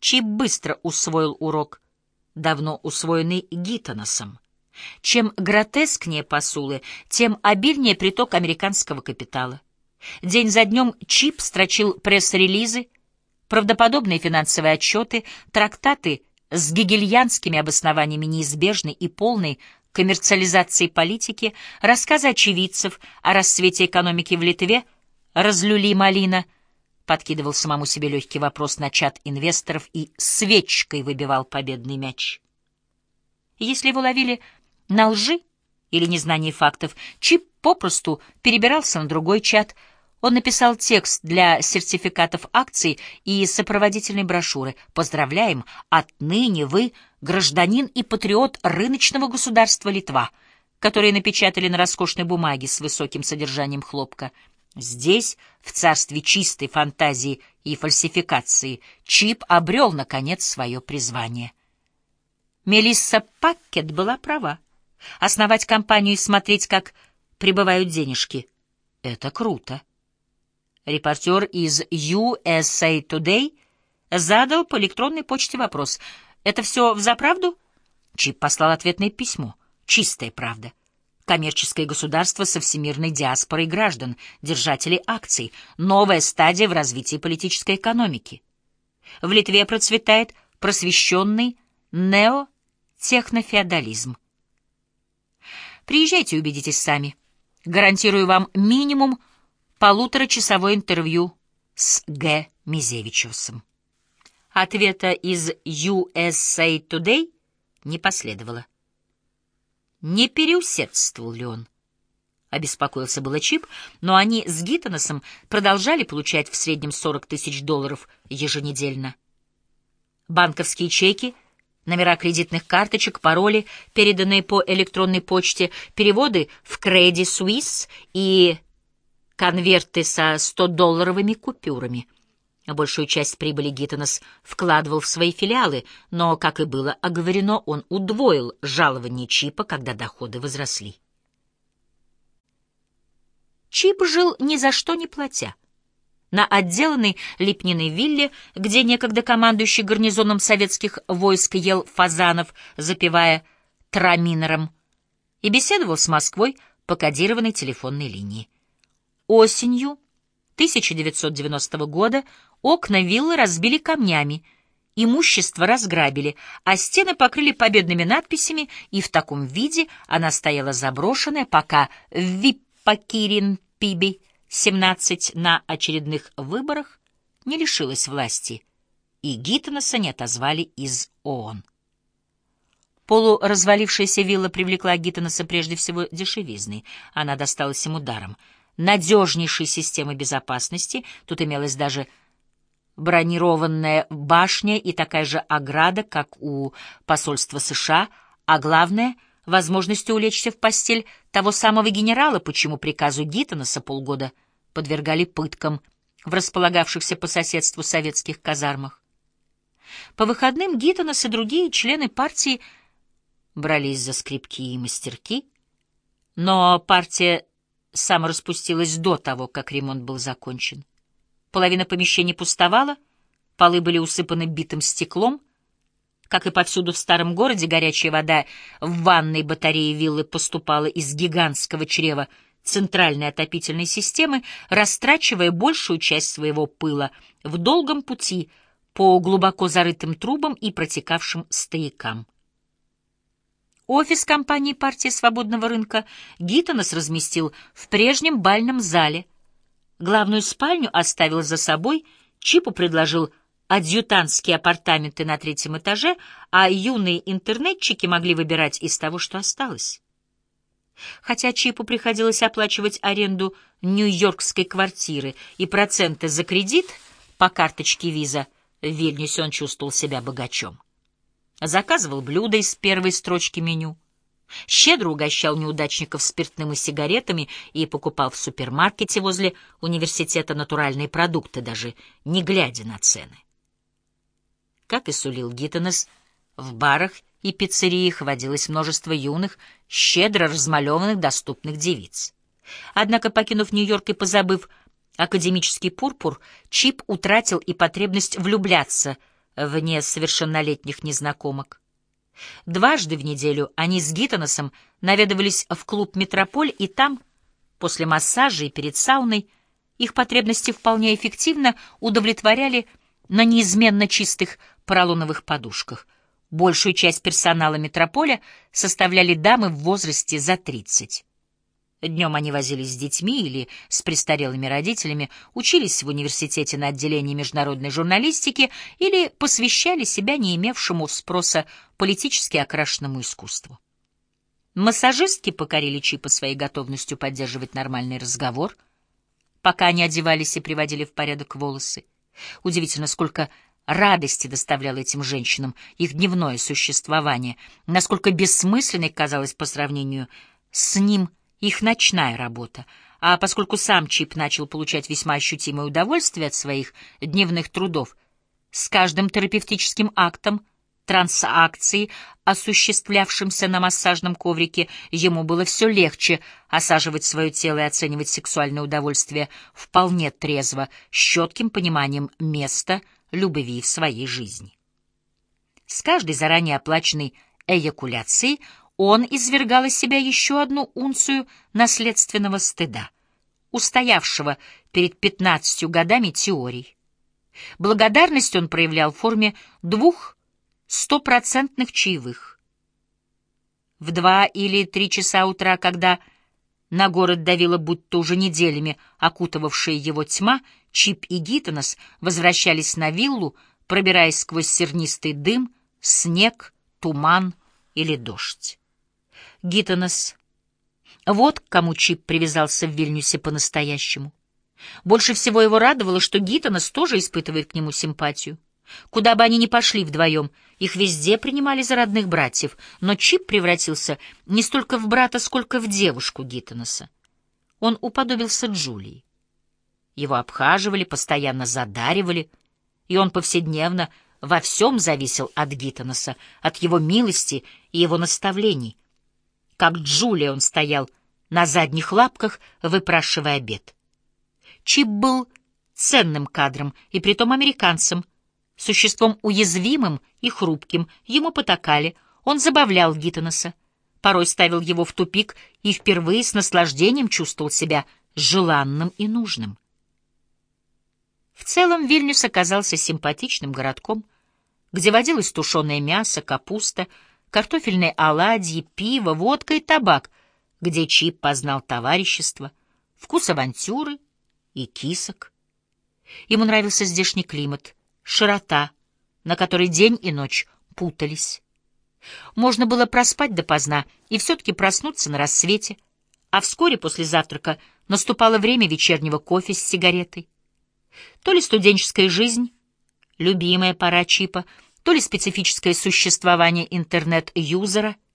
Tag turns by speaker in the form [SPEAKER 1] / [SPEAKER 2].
[SPEAKER 1] Чип быстро усвоил урок, давно усвоенный Гиттоносом. Чем гротескнее посулы, тем обильнее приток американского капитала. День за днем Чип строчил пресс-релизы, правдоподобные финансовые отчеты, трактаты с гегельянскими обоснованиями неизбежной и полной коммерциализации политики, рассказы очевидцев о рассвете экономики в Литве, разлюли малина, подкидывал самому себе легкий вопрос на чат инвесторов и свечкой выбивал победный мяч. Если его ловили на лжи или незнании фактов, Чип попросту перебирался на другой чат — он написал текст для сертификатов акций и сопроводительной брошюры. «Поздравляем! Отныне вы гражданин и патриот рыночного государства Литва», которые напечатали на роскошной бумаге с высоким содержанием хлопка. Здесь, в царстве чистой фантазии и фальсификации, Чип обрел, наконец, свое призвание. Мелисса Паккет была права. Основать компанию и смотреть, как прибывают денежки — это круто. Репортер из USA Today задал по электронной почте вопрос. «Это все взаправду?» Чип послал ответное письмо. «Чистая правда. Коммерческое государство со всемирной диаспорой граждан, держателей акций. Новая стадия в развитии политической экономики. В Литве процветает просвещенный неотехнофеодализм. Приезжайте и убедитесь сами. Гарантирую вам минимум полуторачасовое интервью с Г. Мизевичусом. Ответа из USA Today не последовало. Не переусердствовал ли он? Обеспокоился было Чип, но они с Гиттоносом продолжали получать в среднем 40 тысяч долларов еженедельно. Банковские чеки, номера кредитных карточек, пароли, переданные по электронной почте, переводы в Credit Suisse и конверты со 100-долларовыми купюрами. Большую часть прибыли Гиттонес вкладывал в свои филиалы, но, как и было оговорено, он удвоил жалование Чипа, когда доходы возросли. Чип жил ни за что не платя. На отделанной лепниной вилле, где некогда командующий гарнизоном советских войск ел фазанов, запивая траминером, и беседовал с Москвой по кодированной телефонной линии. Осенью 1990 года окна виллы разбили камнями, имущество разграбили, а стены покрыли победными надписями, и в таком виде она стояла заброшенная, пока Виппакирин Пиби, 17 на очередных выборах, не лишилась власти, и Гиттенеса не отозвали из ООН. Полуразвалившаяся вилла привлекла Гиттенеса прежде всего дешевизной. Она досталась ему даром — надежнейшей системы безопасности. Тут имелась даже бронированная башня и такая же ограда, как у посольства США, а главное — возможностью улечься в постель того самого генерала, почему приказу Гиттонаса полгода подвергали пыткам в располагавшихся по соседству советских казармах. По выходным Гиттонас и другие члены партии брались за скрипки и мастерки, но партия самораспустилась до того, как ремонт был закончен. Половина помещений пустовала, полы были усыпаны битым стеклом. Как и повсюду в старом городе, горячая вода в ванной батарее виллы поступала из гигантского чрева центральной отопительной системы, растрачивая большую часть своего пыла в долгом пути по глубоко зарытым трубам и протекавшим стоякам. Офис компании партии свободного рынка Гиттонес разместил в прежнем бальном зале. Главную спальню оставил за собой, Чипу предложил адъютантские апартаменты на третьем этаже, а юные интернетчики могли выбирать из того, что осталось. Хотя Чипу приходилось оплачивать аренду нью-йоркской квартиры и проценты за кредит по карточке виза, в Вильнюсе он чувствовал себя богачом заказывал блюда из первой строчки меню, щедро угощал неудачников спиртным и сигаретами и покупал в супермаркете возле университета натуральные продукты, даже не глядя на цены. Как и сулил Гиттенес, в барах и пиццериях водилось множество юных, щедро размалеванных доступных девиц. Однако, покинув Нью-Йорк и позабыв академический пурпур, Чип утратил и потребность влюбляться — вне совершеннолетних незнакомок. Дважды в неделю они с Гиттоносом наведывались в клуб «Метрополь», и там, после массажа и перед сауной, их потребности вполне эффективно удовлетворяли на неизменно чистых поролоновых подушках. Большую часть персонала «Метрополя» составляли дамы в возрасте за 30. Днем они возились с детьми или с престарелыми родителями, учились в университете на отделении международной журналистики или посвящали себя не имевшему спроса политически окрашенному искусству. Массажистки покорили Чипа своей готовностью поддерживать нормальный разговор, пока они одевались и приводили в порядок волосы. Удивительно, сколько радости доставляло этим женщинам их дневное существование, насколько бессмысленной казалось по сравнению с ним – их ночная работа, а поскольку сам Чип начал получать весьма ощутимое удовольствие от своих дневных трудов, с каждым терапевтическим актом трансакции, осуществлявшимся на массажном коврике, ему было все легче осаживать свое тело и оценивать сексуальное удовольствие вполне трезво, с четким пониманием места любви в своей жизни. С каждой заранее оплаченной эякуляцией он извергал из себя еще одну унцию наследственного стыда, устоявшего перед пятнадцатью годами теорий. Благодарность он проявлял в форме двух стопроцентных чаевых. В два или три часа утра, когда на город давила будто уже неделями окутывавшая его тьма, Чип и Гиттонос возвращались на виллу, пробираясь сквозь сернистый дым, снег, туман или дождь. Гиттонос. Вот к кому Чип привязался в Вильнюсе по-настоящему. Больше всего его радовало, что Гиттонос тоже испытывает к нему симпатию. Куда бы они ни пошли вдвоем, их везде принимали за родных братьев, но Чип превратился не столько в брата, сколько в девушку Гиттоноса. Он уподобился Джулии. Его обхаживали, постоянно задаривали, и он повседневно во всем зависел от Гиттоноса, от его милости и его наставлений — как Джулия он стоял на задних лапках, выпрашивая обед. Чип был ценным кадром, и притом американцем, существом уязвимым и хрупким, ему потакали, он забавлял Гиттонеса, порой ставил его в тупик и впервые с наслаждением чувствовал себя желанным и нужным. В целом Вильнюс оказался симпатичным городком, где водилось тушеное мясо, капуста — картофельные оладьи, пиво, водка и табак, где Чип познал товарищество, вкус авантюры и кисок. Ему нравился здешний климат, широта, на которой день и ночь путались. Можно было проспать допоздна и все-таки проснуться на рассвете, а вскоре после завтрака наступало время вечернего кофе с сигаретой. То ли студенческая жизнь, любимая пора Чипа — то ли специфическое существование интернет-юзера —